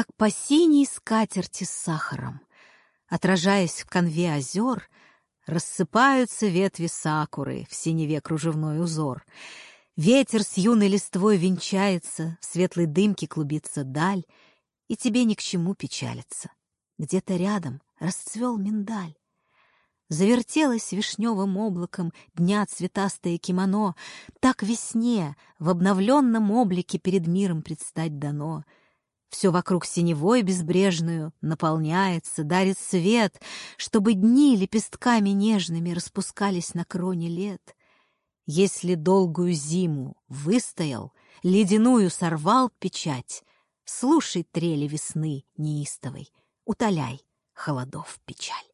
как по синей скатерти с сахаром. Отражаясь в конве озер, рассыпаются ветви сакуры в синеве кружевной узор. Ветер с юной листвой венчается, в светлой дымке клубится даль, и тебе ни к чему печалиться. Где-то рядом расцвел миндаль. Завертелось вишневым облаком дня цветастое кимоно, Так весне в обновленном облике перед миром предстать дано. Все вокруг синевой безбрежную наполняется, дарит свет, Чтобы дни лепестками нежными распускались на кроне лет. Если долгую зиму выстоял, ледяную сорвал печать, Слушай трели весны неистовой, утоляй холодов печаль.